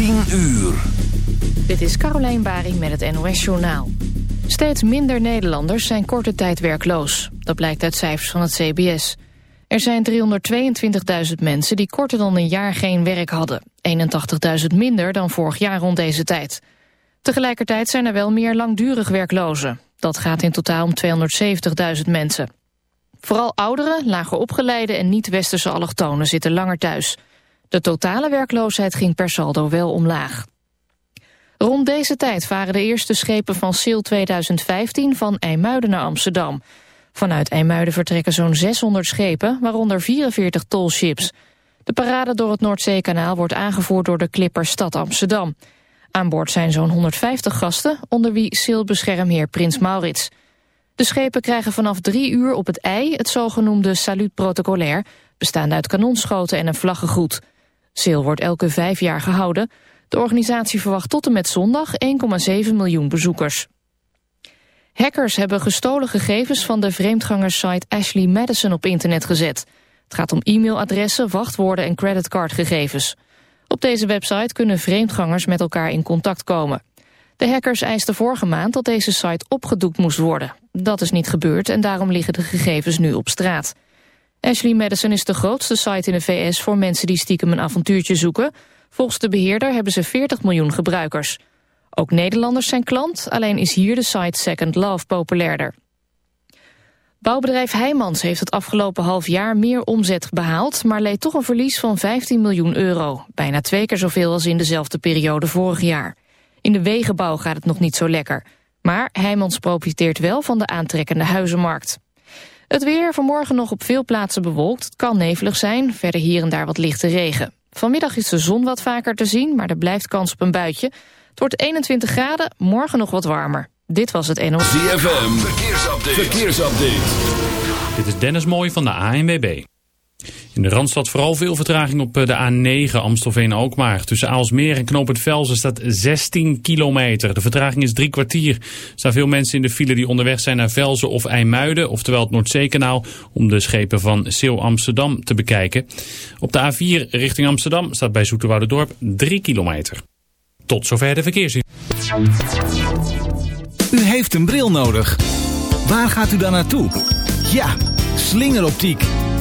10 uur. Dit is Carolijn Bari met het NOS Journaal. Steeds minder Nederlanders zijn korte tijd werkloos. Dat blijkt uit cijfers van het CBS. Er zijn 322.000 mensen die korter dan een jaar geen werk hadden. 81.000 minder dan vorig jaar rond deze tijd. Tegelijkertijd zijn er wel meer langdurig werklozen. Dat gaat in totaal om 270.000 mensen. Vooral ouderen, lager opgeleiden en niet-westerse allochtonen zitten langer thuis. De totale werkloosheid ging per saldo wel omlaag. Rond deze tijd varen de eerste schepen van SEAL 2015 van IJmuiden naar Amsterdam. Vanuit IJmuiden vertrekken zo'n 600 schepen, waaronder 44 tolships. De parade door het Noordzeekanaal wordt aangevoerd door de Clipper Stad Amsterdam. Aan boord zijn zo'n 150 gasten, onder wie SEAL-beschermheer Prins Maurits. De schepen krijgen vanaf drie uur op het ei het zogenoemde salut protocolair, bestaande uit kanonschoten en een vlaggengroet. SEAL wordt elke vijf jaar gehouden. De organisatie verwacht tot en met zondag 1,7 miljoen bezoekers. Hackers hebben gestolen gegevens van de vreemdgangerssite Ashley Madison op internet gezet. Het gaat om e-mailadressen, wachtwoorden en creditcardgegevens. Op deze website kunnen vreemdgangers met elkaar in contact komen. De hackers eisten vorige maand dat deze site opgedoekt moest worden. Dat is niet gebeurd en daarom liggen de gegevens nu op straat. Ashley Madison is de grootste site in de VS voor mensen die stiekem een avontuurtje zoeken. Volgens de beheerder hebben ze 40 miljoen gebruikers. Ook Nederlanders zijn klant, alleen is hier de site Second Love populairder. Bouwbedrijf Heijmans heeft het afgelopen half jaar meer omzet behaald... maar leed toch een verlies van 15 miljoen euro. Bijna twee keer zoveel als in dezelfde periode vorig jaar. In de wegenbouw gaat het nog niet zo lekker. Maar Heijmans profiteert wel van de aantrekkende huizenmarkt. Het weer vanmorgen nog op veel plaatsen bewolkt. Het kan nevelig zijn, verder hier en daar wat lichte regen. Vanmiddag is de zon wat vaker te zien, maar er blijft kans op een buitje. Het wordt 21 graden, morgen nog wat warmer. Dit was het NOS. ZFM, verkeersupdate. verkeersupdate. Dit is Dennis Mooij van de ANWB. In de Randstad vooral veel vertraging op eh, de A9 Amstelveen-Alkmaar. Tussen Aalsmeer en Knoop het staat 16 kilometer. De vertraging is drie kwartier. Er staan veel mensen in de file die onderweg zijn naar Velzen of IJmuiden, oftewel het Noordzeekanaal, om de schepen van Zeeuw Amsterdam te bekijken. Op de A4 richting Amsterdam staat bij Dorp 3 kilometer. Tot zover de verkeersin. U heeft een bril nodig. Waar gaat u dan naartoe? Ja, slingeroptiek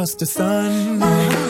just a sun.